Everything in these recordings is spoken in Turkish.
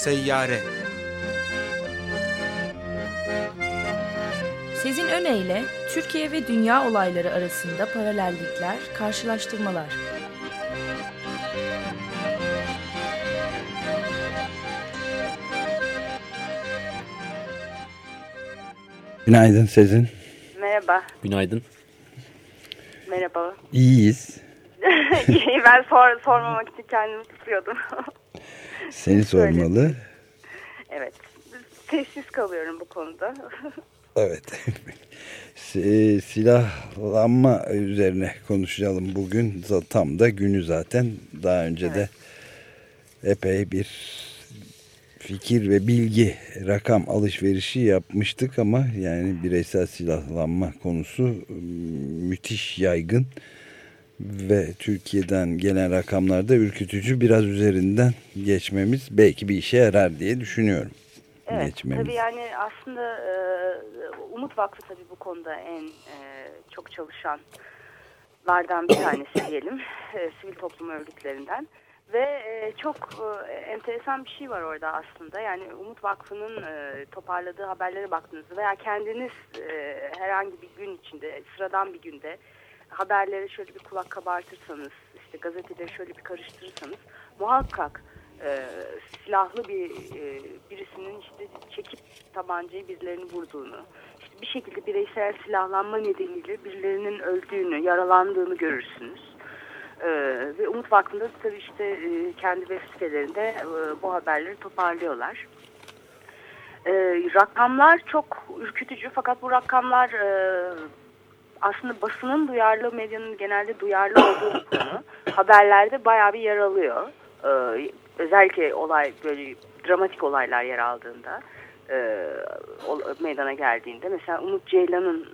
Seyyare Sezin Öne Türkiye ve dünya olayları arasında paralellikler, karşılaştırmalar. Günaydın Sezin. Merhaba. Günaydın. Merhaba. İyiyiz. İyi ben sor, sormamak için kendimi tutuyordum. Seni sormalı. Evet. Sessiz kalıyorum bu konuda. evet. Silahlanma üzerine konuşalım bugün. Tam da günü zaten. Daha önce evet. de epey bir fikir ve bilgi rakam alışverişi yapmıştık ama yani bireysel silahlanma konusu ıı, müthiş yaygın ve Türkiye'den gelen rakamlarda ürkütücü biraz üzerinden geçmemiz belki bir işe yarar diye düşünüyorum. Evet geçmemiz. tabii yani aslında e, Umut Vakfı tabii bu konuda en e, çok çalışanlardan bir tanesi diyelim e, sivil toplum örgütlerinden. Ve e, çok e, enteresan bir şey var orada aslında. Yani Umut Vakfı'nın e, toparladığı haberlere baktığınızda veya kendiniz e, herhangi bir gün içinde, sıradan bir günde haberlere şöyle bir kulak kabartırsanız, işte gazeteleri şöyle bir karıştırırsanız muhakkak e, silahlı bir e, birisinin işte çekip tabancayı birilerini vurduğunu, işte bir şekilde bireysel silahlanma nedeniyle birilerinin öldüğünü, yaralandığını görürsünüz. Ee, ve Umut Vakfı'nda tabii işte e, kendi web sitelerinde e, bu haberleri toparlıyorlar. E, rakamlar çok ürkütücü fakat bu rakamlar e, aslında basının duyarlı, medyanın genelde duyarlı olduğu bir konu. Haberlerde bayağı bir yer alıyor. E, özellikle olay böyle dramatik olaylar yer aldığında e, meydana geldiğinde mesela Umut Ceylan'ın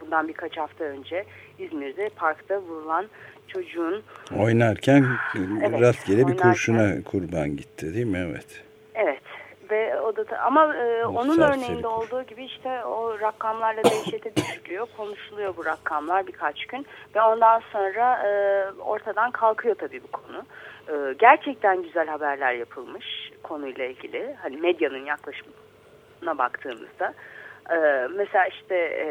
bundan birkaç hafta önce İzmir'de parkta vurulan çocuğun oynarken evet, rastgele oynarken, bir kurşuna kurban gitti değil mi? Evet. Evet ve o da ama e, onun örneğinde olduğu gibi işte o rakamlarla dehşete düşülüyor, konuşuluyor bu rakamlar birkaç gün ve ondan sonra e, ortadan kalkıyor tabii bu konu. E, gerçekten güzel haberler yapılmış konuyla ilgili. Hani medyanın yaklaşımına baktığımızda. E, mesela işte e,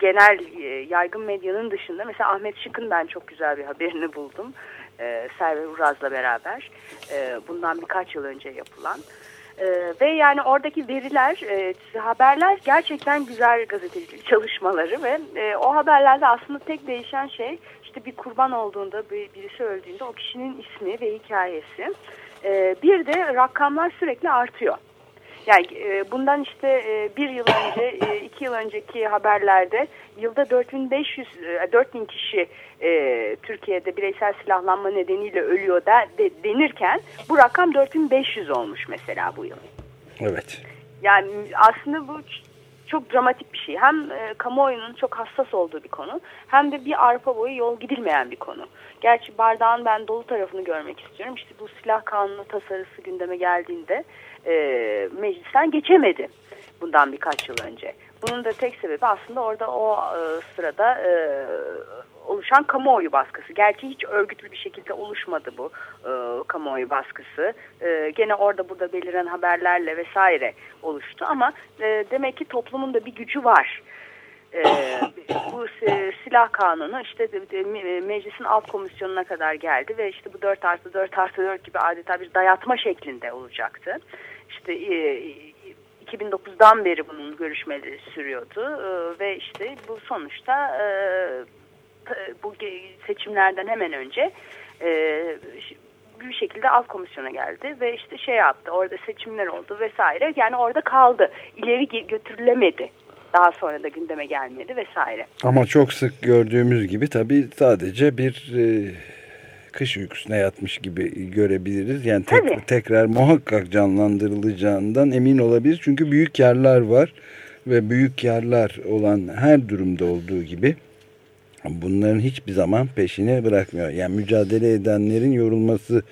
genel e, yaygın medyanın dışında mesela Ahmet Şık'ın ben çok güzel bir haberini buldum. E, Server Uraz'la beraber e, bundan birkaç yıl önce yapılan. E, ve yani oradaki veriler, e, haberler gerçekten güzel gazetecilik çalışmaları ve e, o haberlerde aslında tek değişen şey işte bir kurban olduğunda, bir, birisi öldüğünde o kişinin ismi ve hikayesi. E, bir de rakamlar sürekli artıyor. Yani e, bundan işte e, bir yıl önce, e, iki yıl önceki haberlerde yılda 4500, e, 4000 kişi e, Türkiye'de bireysel silahlanma nedeniyle ölüyor da de, denirken bu rakam 4500 olmuş mesela bu yıl. Evet. Yani aslında bu çok dramatik bir şey. Hem e, kamuoyunun çok hassas olduğu bir konu hem de bir arpa boyu yol gidilmeyen bir konu. Gerçi bardağın ben dolu tarafını görmek istiyorum. İşte bu silah kanunu tasarısı gündeme geldiğinde e, meclisten geçemedi bundan birkaç yıl önce. Bunun da tek sebebi aslında orada o e, sırada e, oluşan kamuoyu baskısı. Gerçi hiç örgütlü bir şekilde oluşmadı bu e, kamuoyu baskısı. E, gene orada burada beliren haberlerle vesaire oluştu ama e, demek ki toplumun da bir gücü var. E, bu e, silah kanunu işte de, meclisin alt komisyonuna kadar geldi ve işte bu 4 artı 4 artı 4 gibi adeta bir dayatma şeklinde olacaktı. İşte e, 2009'dan beri bunun görüşmeleri sürüyordu. E, ve işte bu sonuçta e, bu seçimlerden hemen önce e, bir şekilde alt komisyona geldi ve işte şey yaptı orada seçimler oldu vesaire. Yani orada kaldı ileri götürülemedi. Daha sonra da gündeme gelmedi vesaire. Ama çok sık gördüğümüz gibi tabii sadece bir e, kış uykusuna yatmış gibi görebiliriz. Yani tek, tekrar muhakkak canlandırılacağından emin olabiliriz. Çünkü büyük yerler var ve büyük yerler olan her durumda olduğu gibi bunların hiçbir zaman peşine bırakmıyor. Yani mücadele edenlerin yorulması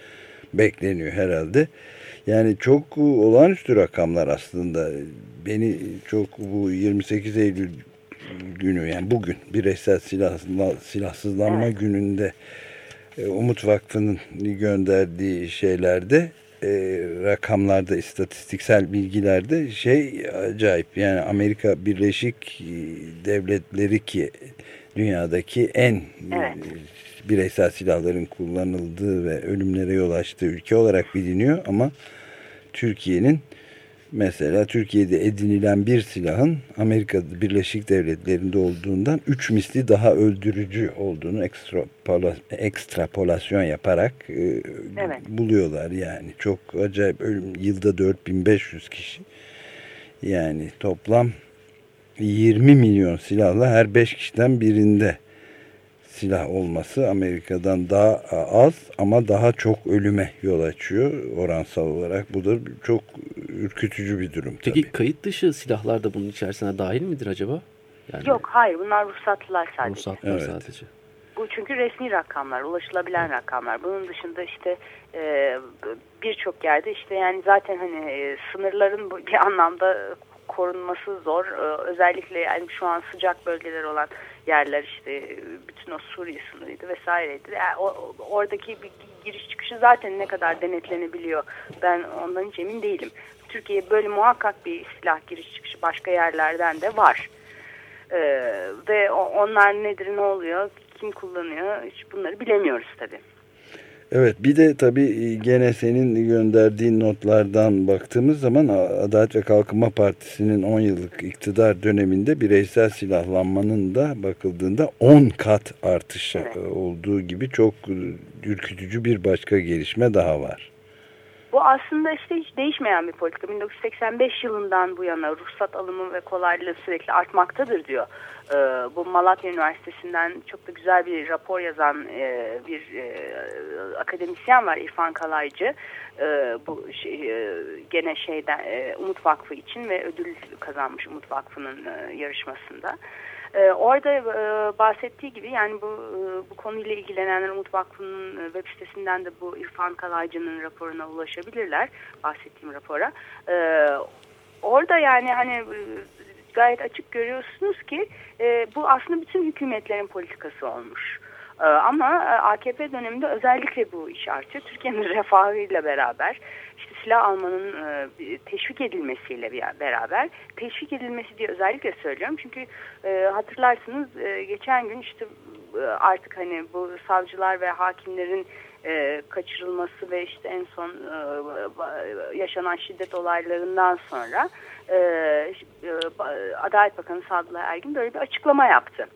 bekleniyor herhalde. Yani çok olağanüstü rakamlar aslında. Beni çok bu 28 Eylül günü yani bugün bireysel silah, silahsızlanma evet. gününde Umut Vakfı'nın gönderdiği şeylerde e, rakamlarda, istatistiksel bilgilerde şey acayip. Yani Amerika Birleşik Devletleri ki dünyadaki en evet. bireysel silahların kullanıldığı ve ölümlere yol açtığı ülke olarak biliniyor ama Türkiye'nin Mesela Türkiye'de edinilen bir silahın Amerika Birleşik Devletleri'nde olduğundan 3 misli daha öldürücü olduğunu ekstrapola, ekstrapolasyon yaparak e, evet. buluyorlar yani. Çok acayip ölüm yılda 4500 kişi. Yani toplam 20 milyon silahla her 5 kişiden birinde silah olması Amerika'dan daha az ama daha çok ölüme yol açıyor oransal olarak. Bu da çok ürkütücü bir durum Peki tabii. kayıt dışı silahlar da bunun içerisine dahil midir acaba? Yani... Yok hayır bunlar ruhsatlılar sadece. Ruhsatlılar evet. sadece. Bu çünkü resmi rakamlar, ulaşılabilen rakamlar. Bunun dışında işte e, birçok yerde işte yani zaten hani e, sınırların bir anlamda korunması zor. E, özellikle yani şu an sıcak bölgeler olan yerler işte bütün o Suriye sınırıydı vesaireydi. Yani o, oradaki bir giriş çıkışı zaten ne kadar denetlenebiliyor ben ondan hiç emin değilim. Türkiye böyle muhakkak bir silah giriş çıkışı başka yerlerden de var. Ee, ve onlar nedir ne oluyor kim kullanıyor hiç bunları bilemiyoruz tabii. Evet bir de tabii e, gene senin gönderdiğin notlardan baktığımız zaman Adalet ve Kalkınma Partisi'nin 10 yıllık iktidar döneminde bireysel silahlanmanın da bakıldığında 10 kat artış evet. olduğu gibi çok e, ürkütücü bir başka gelişme daha var. Bu aslında işte hiç değişmeyen bir politika. 1985 yılından bu yana ruhsat alımı ve kolaylığı sürekli artmaktadır diyor. Ee, bu Malatya Üniversitesi'nden çok da güzel bir rapor yazan e, bir e, akademisyen var İrfan Kalaycı. E, bu şey, e, gene şeyden e, Umut Vakfı için ve ödül kazanmış Umut Vakfı'nın e, yarışmasında. Ee, orada e, bahsettiği gibi yani bu e, bu konuyla ilgilenenler Umut Vakfı'nın e, web sitesinden de bu İrfan Kalaycı'nın raporuna ulaşabilirler. Bahsettiğim rapora. Ee, orada yani hani gayet açık görüyorsunuz ki bu aslında bütün hükümetlerin politikası olmuş. Ee, ama AKP döneminde özellikle bu iş artıyor. Türkiye'nin refahıyla beraber işte silah almanın e, teşvik edilmesiyle beraber teşvik edilmesi diye özellikle söylüyorum. Çünkü e, hatırlarsınız geçen gün işte artık hani bu savcılar ve hakimlerin kaçırılması ve işte en son yaşanan şiddet olaylarından sonra Adalet Bakanı Sadullah Ergin böyle bir açıklama yaptı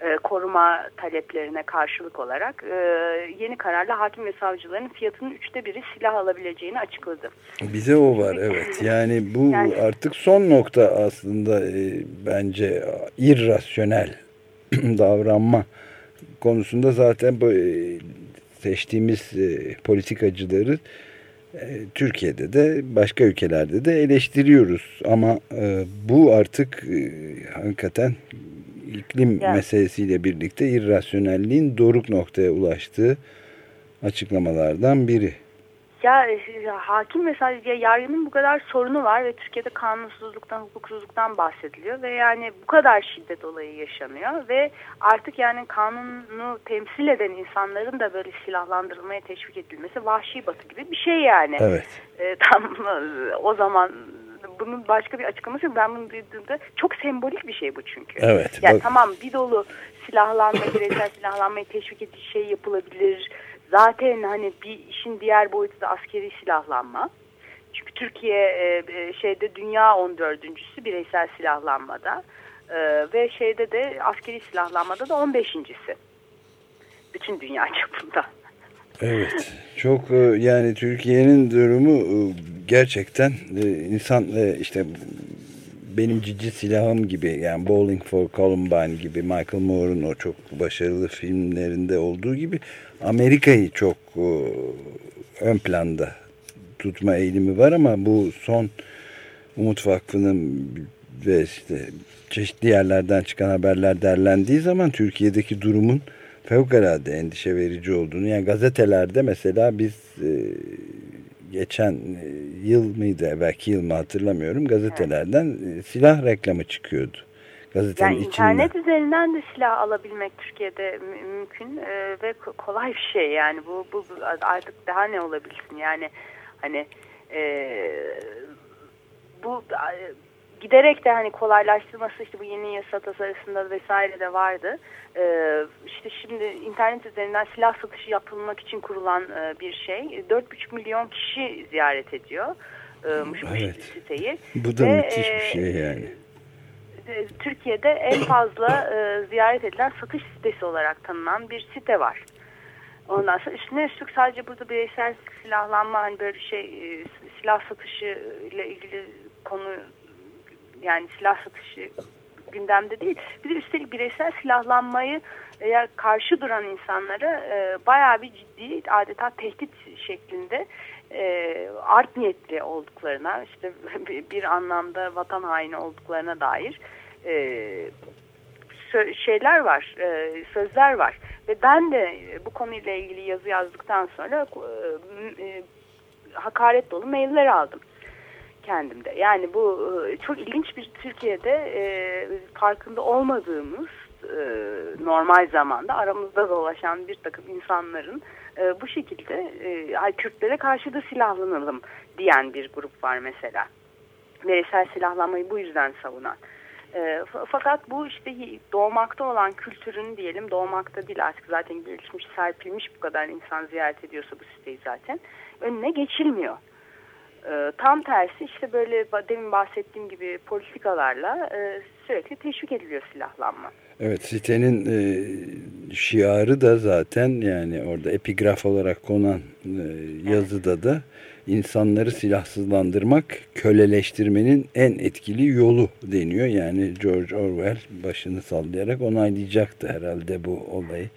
e, koruma taleplerine karşılık olarak e, yeni kararla hakim ve savcıların fiyatının üçte biri silah alabileceğini açıkladı. Bize o var evet. Yani bu yani, artık son nokta aslında e, bence irrasyonel davranma konusunda zaten bu e, seçtiğimiz e, politikacıları Türkiye'de de başka ülkelerde de eleştiriyoruz ama bu artık hakikaten iklim yani. meselesiyle birlikte irrasyonelliğin doruk noktaya ulaştığı açıklamalardan biri. Ya, ya hakim ve sadece yargının bu kadar sorunu var ve Türkiye'de kanunsuzluktan, hukuksuzluktan bahsediliyor ve yani bu kadar şiddet olayı yaşanıyor ve artık yani kanunu temsil eden insanların da böyle silahlandırılmaya teşvik edilmesi vahşi batı gibi bir şey yani. Evet. E, tam o zaman bunun başka bir açıklaması yok. Ben bunu duyduğumda çok sembolik bir şey bu çünkü. Evet. Yani bak. tamam bir dolu silahlanma, bireysel silahlanmayı teşvik edici şey yapılabilir. Zaten hani bir işin diğer boyutu da askeri silahlanma. Çünkü Türkiye e, e şeyde dünya 14.sü bireysel silahlanmada. E, ve şeyde de askeri silahlanmada da 15.si. Bütün dünya çapında. Evet. Çok e, yani Türkiye'nin durumu e, gerçekten e, insan işte benim cici silahım gibi yani Bowling for Columbine gibi Michael Moore'un o çok başarılı filmlerinde olduğu gibi Amerika'yı çok ön planda tutma eğilimi var ama bu son Umut Vakfı'nın ve işte çeşitli yerlerden çıkan haberler derlendiği zaman Türkiye'deki durumun fevkalade endişe verici olduğunu yani gazetelerde mesela biz e, geçen e, yıl mıydı belki yıl mı hatırlamıyorum gazetelerden e, silah reklamı çıkıyordu. Gazetenin yani internet üzerinden de silah alabilmek Türkiye'de mümkün e, ve kolay bir şey yani. Bu, bu artık daha ne olabilsin yani Hani e, bu giderek de hani kolaylaştırması işte bu yeni yasa tasarısında vesaire de vardı. Ee, işte şimdi internet üzerinden silah satışı yapılmak için kurulan e, bir şey. 4,5 milyon kişi ziyaret ediyor. E, Evet. siteyi. Bu da Ve, müthiş bir e, şey yani. e, Türkiye'de en fazla e, ziyaret edilen satış sitesi olarak tanınan bir site var. Ondan sonra üstüne üstlük sadece burada bireysel silahlanma hani böyle şey e, silah satışı ile ilgili konu yani silah satışı gündemde değil. Bir de üstelik bireysel silahlanmayı eğer karşı duran insanlara e, bayağı bir ciddi adeta tehdit şeklinde e, art niyetli olduklarına işte bir, anlamda vatan haini olduklarına dair e, şeyler var, e, sözler var. Ve ben de bu konuyla ilgili yazı yazdıktan sonra e, e, hakaret dolu mailler aldım kendimde. Yani bu e, çok ilginç bir Türkiye'de e, farkında olmadığımız e, normal zamanda aramızda dolaşan bir takım insanların bu şekilde e, Kürtlere karşı da silahlanalım diyen bir grup var mesela. Bireysel silahlanmayı bu yüzden savunan. Fakat bu işte doğmakta olan kültürün diyelim doğmakta değil artık zaten gelişmiş serpilmiş bu kadar insan ziyaret ediyorsa bu siteyi zaten önüne geçilmiyor. E, tam tersi işte böyle demin bahsettiğim gibi politikalarla e, sürekli teşvik ediliyor silahlanma. Evet sitenin e, şiarı da zaten yani orada epigraf olarak konan e, yazıda da insanları silahsızlandırmak köleleştirmenin en etkili yolu deniyor. Yani George Orwell başını sallayarak onaylayacaktı herhalde bu olayı.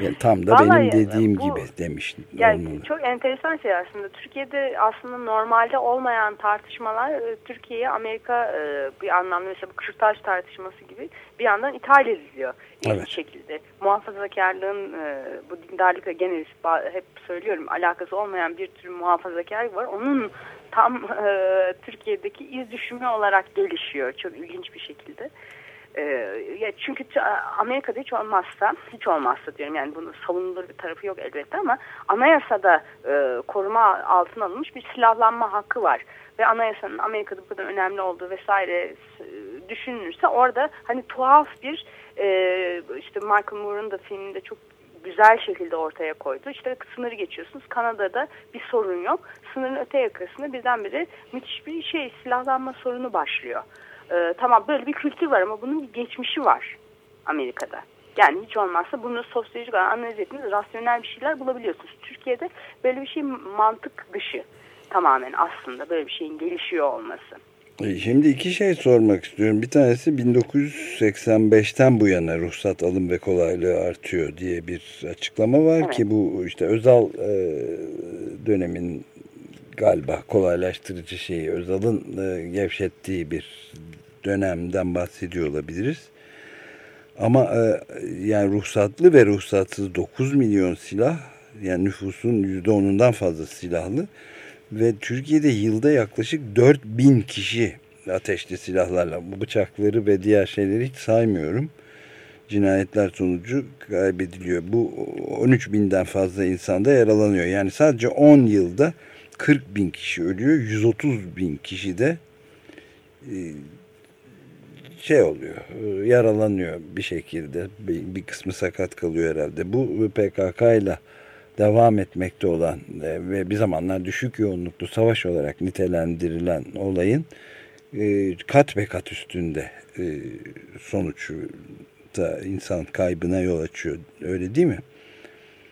Yani tam da Vallahi benim dediğim bu, gibi demiş. Yani olmalı. çok enteresan şey aslında. Türkiye'de aslında normalde olmayan tartışmalar e, Türkiye'ye Amerika e, bir anlamda mesela bu kürtaj tartışması gibi bir yandan ithal ediliyor. Evet. Bir şekilde. Muhafazakarlığın e, bu dindarlıkla gene hep söylüyorum alakası olmayan bir tür muhafazakarlık var. Onun tam Türkiye'deki iz düşümü olarak gelişiyor. Çok ilginç bir şekilde. Ee, çünkü Amerika'da hiç olmazsa, hiç olmazsa diyorum yani bunun savunulur bir tarafı yok elbette ama anayasada e, koruma altına alınmış bir silahlanma hakkı var. Ve anayasanın Amerika'da bu kadar önemli olduğu vesaire e, düşünülürse orada hani tuhaf bir e, işte Michael Moore'un da filminde çok güzel şekilde ortaya koydu. İşte sınırı geçiyorsunuz. Kanada'da bir sorun yok. Sınırın öte yakasında birdenbire müthiş bir şey silahlanma sorunu başlıyor. Ee, tamam böyle bir kültür var ama bunun bir geçmişi var Amerika'da. Yani hiç olmazsa bunu sosyolojik analiz ettiğiniz rasyonel bir şeyler bulabiliyorsunuz. Türkiye'de böyle bir şey mantık dışı tamamen aslında böyle bir şeyin gelişiyor olması. E, şimdi iki şey sormak istiyorum. Bir tanesi 1985'ten bu yana ruhsat alım ve kolaylığı artıyor diye bir açıklama var Evet. ki bu işte Özal e, dönemin galiba kolaylaştırıcı şeyi Özal'ın e, gevşettiği bir dönemden bahsediyor olabiliriz. Ama e, yani ruhsatlı ve ruhsatsız 9 milyon silah yani nüfusun %10'undan fazla silahlı ve Türkiye'de yılda yaklaşık 4 bin kişi ateşli silahlarla bıçakları ve diğer şeyleri hiç saymıyorum cinayetler sonucu kaybediliyor. Bu 13 binden fazla insanda yaralanıyor. Yani sadece 10 yılda 40 bin kişi ölüyor. 130 bin kişi de e, şey oluyor, e, yaralanıyor bir şekilde. Bir, bir kısmı sakat kalıyor herhalde. Bu PKK ile devam etmekte olan e, ve bir zamanlar düşük yoğunluklu savaş olarak nitelendirilen olayın e, kat ve kat üstünde sonuç da insan kaybına yol açıyor. Öyle değil mi?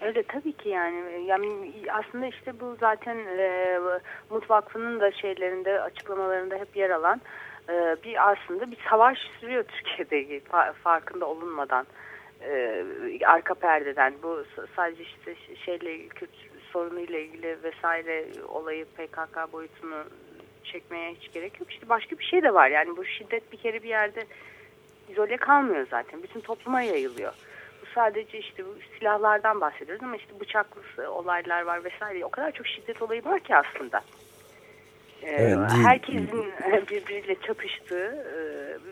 Öyle tabii ki yani. yani aslında işte bu zaten e, Umut Vakfı'nın da şeylerinde açıklamalarında hep yer alan e, bir aslında bir savaş sürüyor Türkiye'de farkında olunmadan e, arka perdeden bu sadece işte şeyle Kürt sorunuyla ilgili vesaire olayı PKK boyutunu çekmeye hiç gerek yok. İşte başka bir şey de var yani bu şiddet bir kere bir yerde izole kalmıyor zaten. Bütün topluma yayılıyor. Bu sadece işte bu silahlardan bahsediyoruz ama işte bıçaklı olaylar var vesaire. O kadar çok şiddet olayı var ki aslında. Evet, herkesin birbiriyle çatıştığı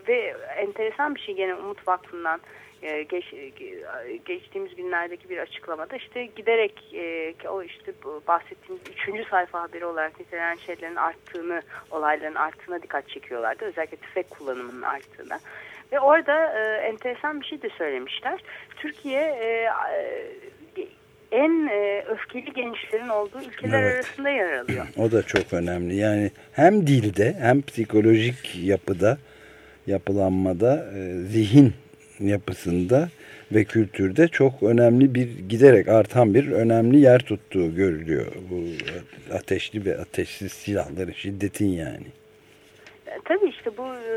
ve enteresan bir şey gene Umut Vakfı'ndan e, geç, e, geçtiğimiz günlerdeki bir açıklamada işte giderek e, o işte bahsettiğimiz üçüncü sayfa haberi olarak nitelenen şeylerin arttığını, olayların arttığına dikkat çekiyorlardı. Özellikle tüfek kullanımının arttığına. Ve orada e, enteresan bir şey de söylemişler. Türkiye e, en e, öfkeli gençlerin olduğu ülkeler evet. arasında yer alıyor. O da çok önemli. Yani hem dilde hem psikolojik yapıda, yapılanmada, e, zihin yapısında ve kültürde çok önemli bir giderek artan bir önemli yer tuttuğu görülüyor. Bu ateşli ve ateşsiz silahların şiddetin yani. E, tabii işte bu, e,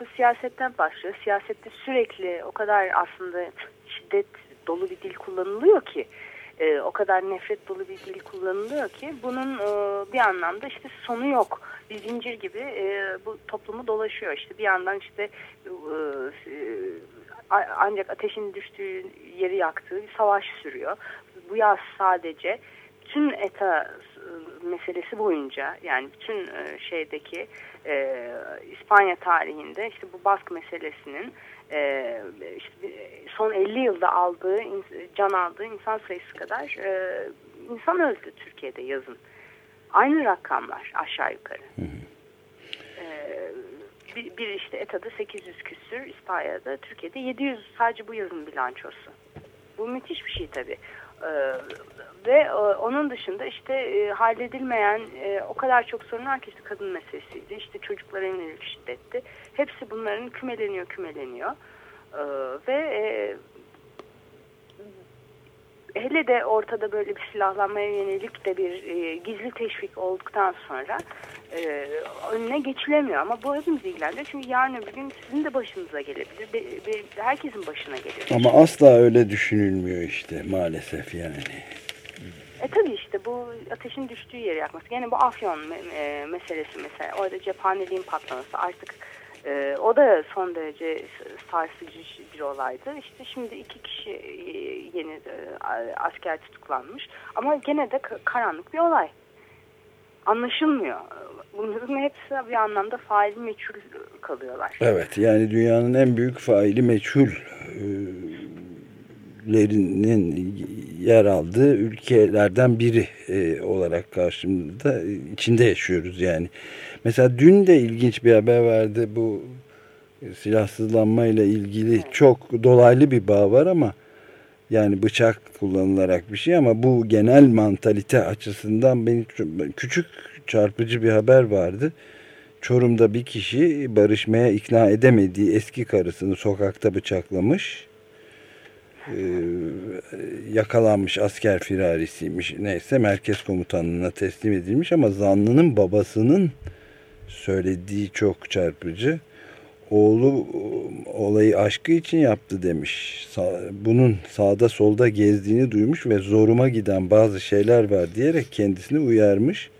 bu siyasetten başlıyor. Siyasette sürekli o kadar aslında şiddet dolu bir dil kullanılıyor ki e, o kadar nefret dolu bir dil kullanılıyor ki bunun e, bir anlamda işte sonu yok. Bir zincir gibi e, bu toplumu dolaşıyor. İşte bir yandan işte e, e, ancak ateşin düştüğü yeri yaktığı bir savaş sürüyor. Bu yaz sadece tüm ETA meselesi boyunca yani bütün e, şeydeki e, İspanya tarihinde işte bu baskı meselesinin e, işte son 50 yılda aldığı can aldığı insan sayısı kadar e, insan öldü Türkiye'de yazın. Aynı rakamlar aşağı yukarı. Hı hı. E, bir, bir işte ETA'da 800 küsür, İspanya'da, Türkiye'de 700 sadece bu yazın bilançosu. Bu müthiş bir şey tabii. Ee, ve e, onun dışında işte e, halledilmeyen e, o kadar çok sorun var ki işte kadın meselesiydi, işte çocuklara yönelik şiddetti. Hepsi bunların kümeleniyor kümeleniyor. Ee, ve e, hele de ortada böyle bir silahlanmaya yönelik de bir e, gizli teşvik olduktan sonra e, önüne geçilemiyor. Ama bu hepimizi ilgilendiriyor. Çünkü yarın öbür gün sizin de başınıza gelebilir. Be, be, herkesin başına gelir. Ama asla öyle düşünülmüyor işte maalesef yani. E tabii işte bu ateşin düştüğü yeri yakması. Gene bu afyon me e, meselesi mesela. Orada cephaneliğin patlaması artık e, o da son derece sarsıcı bir olaydı. İşte şimdi iki kişi e, yeni e, asker tutuklanmış. Ama gene de karanlık bir olay. Anlaşılmıyor. Bunların hepsi bir anlamda faili meçhul kalıyorlar. Evet yani dünyanın en büyük faili meçhul lerinin yer aldığı ülkelerden biri e, olarak karşımda içinde yaşıyoruz yani. Mesela dün de ilginç bir haber verdi bu silahsızlanma ile ilgili çok dolaylı bir bağ var ama yani bıçak kullanılarak bir şey ama bu genel mantalite açısından beni küçük çarpıcı bir haber vardı. Çorum'da bir kişi barışmaya ikna edemediği eski karısını sokakta bıçaklamış e, yakalanmış asker firarisiymiş. Neyse merkez komutanlığına teslim edilmiş ama zanlının babasının söylediği çok çarpıcı. Oğlu olayı aşkı için yaptı demiş. Bunun sağda solda gezdiğini duymuş ve zoruma giden bazı şeyler var diyerek kendisini uyarmış.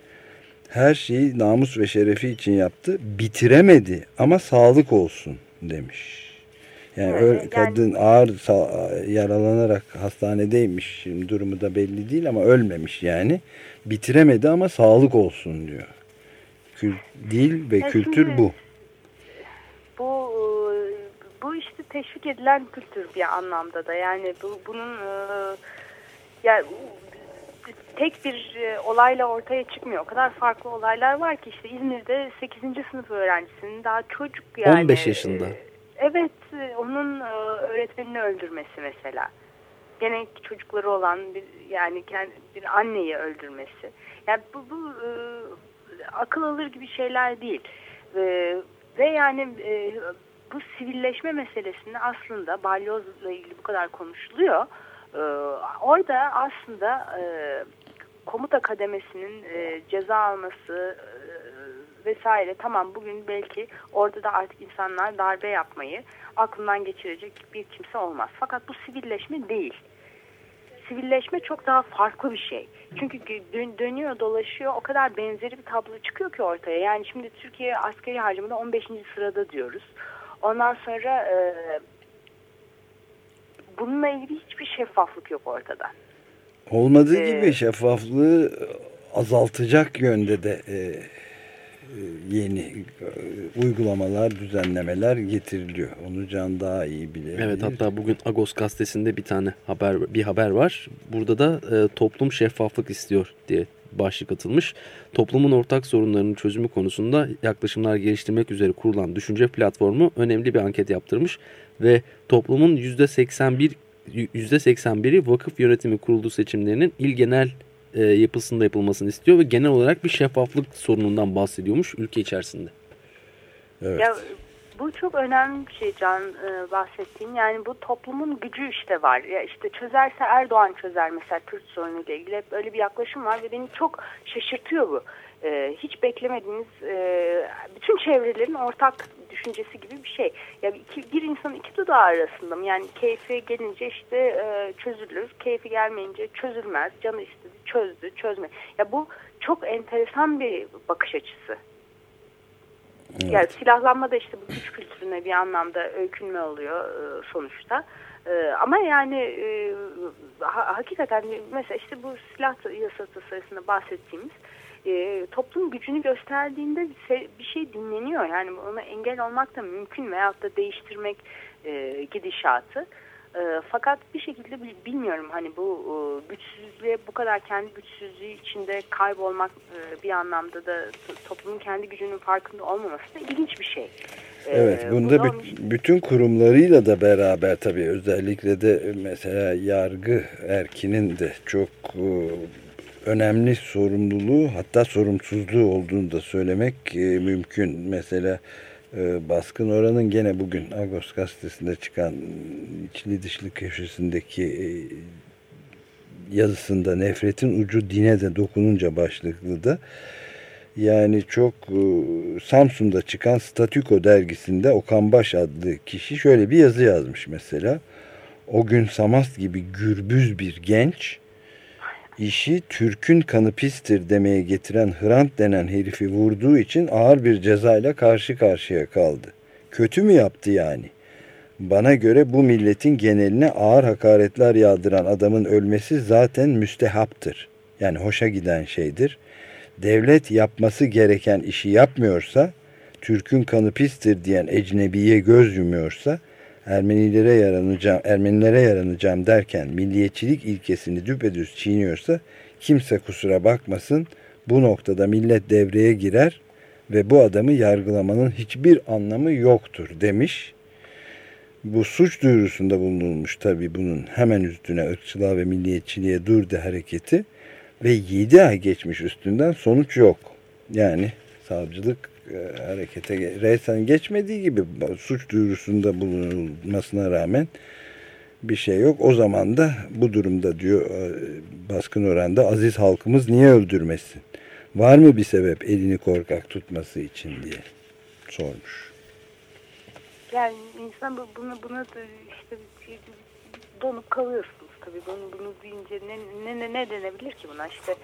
Her şeyi namus ve şerefi için yaptı. Bitiremedi ama sağlık olsun demiş yani, evet, yani kadın ağır yaralanarak hastanedeymiş. Şimdi durumu da belli değil ama ölmemiş yani. Bitiremedi ama sağlık olsun diyor. Kül, dil ve kültür bu. Bu bu işte teşvik edilen kültür bir anlamda da. Yani bu, bunun yani tek bir olayla ortaya çıkmıyor. O kadar farklı olaylar var ki işte İzmir'de 8. sınıf öğrencisinin daha çocuk yani. 15 yaşında. E, Evet, onun e, öğretmenini öldürmesi mesela. Gene çocukları olan bir yani bir anneyi öldürmesi. Yani bu, bu e, akıl alır gibi şeyler değil. E, ve yani e, bu sivilleşme meselesinde aslında balyozla ilgili bu kadar konuşuluyor. E, orada aslında e, komuta kademesinin e, ceza alması, vesaire tamam bugün belki orada da artık insanlar darbe yapmayı aklından geçirecek bir kimse olmaz. Fakat bu sivilleşme değil. Sivilleşme çok daha farklı bir şey. Çünkü dön dönüyor dolaşıyor o kadar benzeri bir tablo çıkıyor ki ortaya. Yani şimdi Türkiye askeri harcamada 15. sırada diyoruz. Ondan sonra e, bununla ilgili hiçbir şeffaflık yok ortada. Olmadığı ee, gibi şeffaflığı azaltacak yönde de e, yeni e, uygulamalar, düzenlemeler getiriliyor. Onu Can daha iyi bilir. Evet hatta bugün Agos gazetesinde bir tane haber bir haber var. Burada da e, toplum şeffaflık istiyor diye başlık atılmış. Toplumun ortak sorunlarının çözümü konusunda yaklaşımlar geliştirmek üzere kurulan düşünce platformu önemli bir anket yaptırmış ve toplumun %81 %81'i vakıf yönetimi kurulu seçimlerinin il genel e, yapısında yapılmasını istiyor ve genel olarak bir şeffaflık sorunundan bahsediyormuş ülke içerisinde. Evet. Ya, bu çok önemli bir şey Can e, bahsettiğin. Yani bu toplumun gücü işte var. Ya işte çözerse Erdoğan çözer mesela Kürt sorunuyla ilgili. Hep öyle bir yaklaşım var ve beni çok şaşırtıyor bu. E, hiç beklemediğiniz e, bütün çevrelerin ortak düşüncesi gibi bir şey. Ya iki, bir insanın iki dudağı arasında mı? Yani keyfi gelince işte e, çözülür, keyfi gelmeyince çözülmez. Canı istedi, çözdü, çözme. Ya bu çok enteresan bir bakış açısı. Evet. Yani silahlanma da işte bu güç kültürüne bir anlamda öykünme oluyor e, sonuçta. E, ama yani e, ha, hakikaten mesela işte bu silah yasası sayısında bahsettiğimiz e, toplum gücünü gösterdiğinde bir, şey dinleniyor. Yani ona engel olmak da mümkün veyahut da değiştirmek e, gidişatı. E, fakat bir şekilde bilmiyorum hani bu e, güçsüzlüğe bu kadar kendi güçsüzlüğü içinde kaybolmak e, bir anlamda da toplumun kendi gücünün farkında olmaması da ilginç bir şey. E, evet, bunda bu bütün kurumlarıyla da beraber tabii özellikle de mesela yargı erkinin de çok önemli sorumluluğu hatta sorumsuzluğu olduğunu da söylemek e, mümkün. Mesela e, baskın oranın gene bugün Agos gazetesinde çıkan içli dışlı köşesindeki e, yazısında nefretin ucu dine de dokununca başlıklı da yani çok Samsun'da çıkan Statüko dergisinde Okan Baş adlı kişi şöyle bir yazı yazmış mesela. O gün Samast gibi gürbüz bir genç işi Türk'ün kanı pistir demeye getiren Hrant denen herifi vurduğu için ağır bir cezayla karşı karşıya kaldı. Kötü mü yaptı yani? Bana göre bu milletin geneline ağır hakaretler yağdıran adamın ölmesi zaten müstehaptır. Yani hoşa giden şeydir. Devlet yapması gereken işi yapmıyorsa, Türk'ün kanı pistir diyen ecnebiye göz yumuyorsa, Ermenilere yaranacağım, Ermenilere yaranacağım derken milliyetçilik ilkesini düpedüz çiğniyorsa kimse kusura bakmasın bu noktada millet devreye girer ve bu adamı yargılamanın hiçbir anlamı yoktur demiş. Bu suç duyurusunda bulunulmuş tabi bunun hemen üstüne ırkçılığa ve milliyetçiliğe dur de hareketi ve 7 ay geçmiş üstünden sonuç yok. Yani savcılık e, harekete reysen geçmediği gibi suç duyurusunda bulunmasına rağmen bir şey yok. O zaman da bu durumda diyor e, baskın oranda aziz halkımız niye öldürmesin? Var mı bir sebep elini korkak tutması için diye sormuş. Yani insan bunu buna da işte donup kalıyorsunuz tabii. Bunu, bunu deyince ne, ne, ne denebilir ki buna işte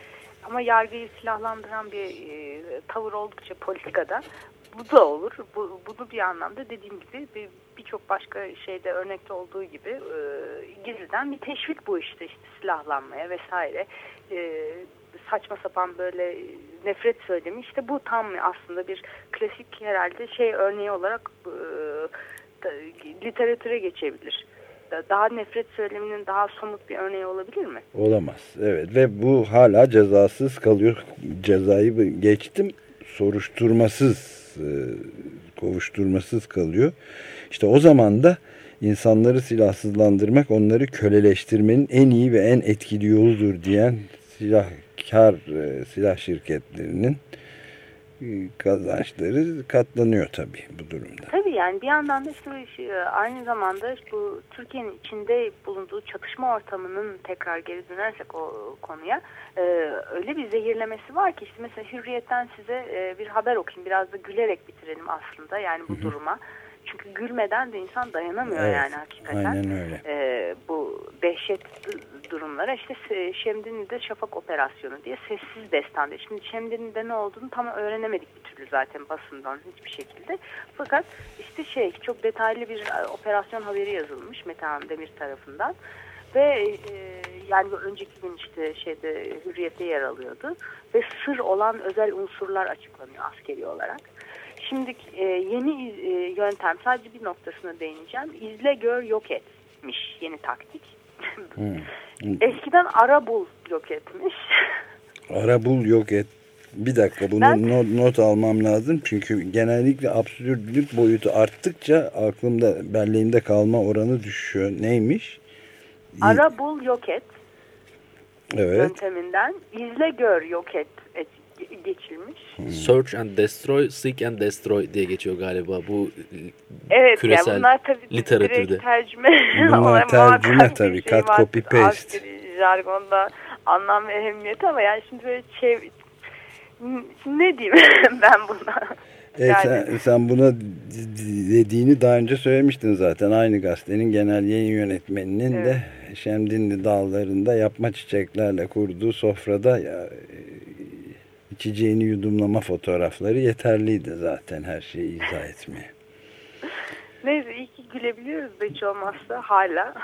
ama yargıyı silahlandıran bir e, tavır oldukça politikada bu da olur. Bu, bunu bir anlamda dediğim gibi birçok bir başka şeyde örnekte olduğu gibi e, gizliden bir teşvik bu işte işte silahlanmaya vesaire. E, saçma sapan böyle nefret söylemi işte bu tam aslında bir klasik herhalde şey örneği olarak e, literatüre geçebilir daha nefret söyleminin daha somut bir örneği olabilir mi? Olamaz. Evet ve bu hala cezasız kalıyor. Cezayı geçtim soruşturmasız e, kovuşturmasız kalıyor. İşte o zaman da insanları silahsızlandırmak onları köleleştirmenin en iyi ve en etkili yoludur diyen silahkar e, silah şirketlerinin kazançları katlanıyor tabii bu durumda. Tabii yani bir yandan da işte aynı zamanda bu Türkiye'nin içinde bulunduğu çatışma ortamının tekrar geri dönersek o konuya e, öyle bir zehirlemesi var ki işte mesela Hürriyet'ten size e, bir haber okuyayım biraz da gülerek bitirelim aslında yani bu Hı -hı. duruma. Çünkü gülmeden de insan dayanamıyor evet, yani hakikaten. Aynen öyle. Ee, bu dehşet durumlara işte Şemdinli'de şafak operasyonu diye sessiz destanda. Şimdi Şemdinli'de ne olduğunu tam öğrenemedik bir türlü zaten basından hiçbir şekilde. Fakat işte şey çok detaylı bir e, operasyon haberi yazılmış Metehan Demir tarafından. Ve e, yani önceki gün işte şeyde hürriyete yer alıyordu ve sır olan özel unsurlar açıklanıyor askeri olarak. Şimdi e, yeni e, yöntem sadece bir noktasına değineceğim. İzle gör yok etmiş yeni taktik. Hmm. Eskiden ara bul yok etmiş. ara bul yok et. Bir dakika bunu ben, not, not almam lazım. Çünkü genellikle absürtlük boyutu arttıkça aklımda belleğimde kalma oranı düşüyor. Neymiş? Ara bul yok et. Evet. Yönteminden izle gör yok et, et geçilmiş. Hmm. Search and destroy, seek and destroy diye geçiyor galiba bu evet, küresel yani bunlar tabii literatürde. tercüme. Bunlar tercüme tabii. Şey Cut, copy, paste. Jargonda anlam ve ehemmiyeti ama yani şimdi böyle çev ne diyeyim ben buna? E, yani... sen, sen buna dediğini daha önce söylemiştin zaten. Aynı gazetenin genel yayın yönetmeninin evet. de Şemdinli dağlarında yapma çiçeklerle kurduğu sofrada ya, içeceğini yudumlama fotoğrafları yeterliydi zaten her şeyi izah etmeye. Neyse iyi ki gülebiliyoruz da hiç olmazsa hala.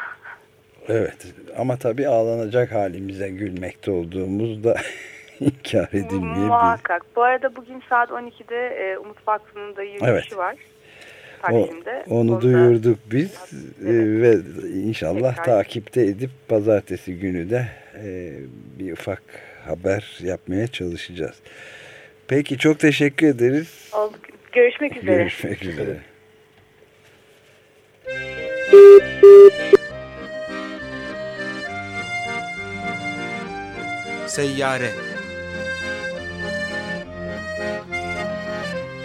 Evet ama tabii ağlanacak halimize gülmekte olduğumuzda inkar edilmeyebilir. Muhakkak. Bu arada bugün saat 12'de e, Umut Vakfı'nın da yürüyüşü evet. var. Taksim'de. O, onu Onda, duyurduk biz evet. e, ve inşallah Tekrar. takipte edip pazartesi günü de e, bir ufak haber yapmaya çalışacağız. Peki çok teşekkür ederiz. Olduk. Görüşmek üzere. Görüşmek üzere. Seyyare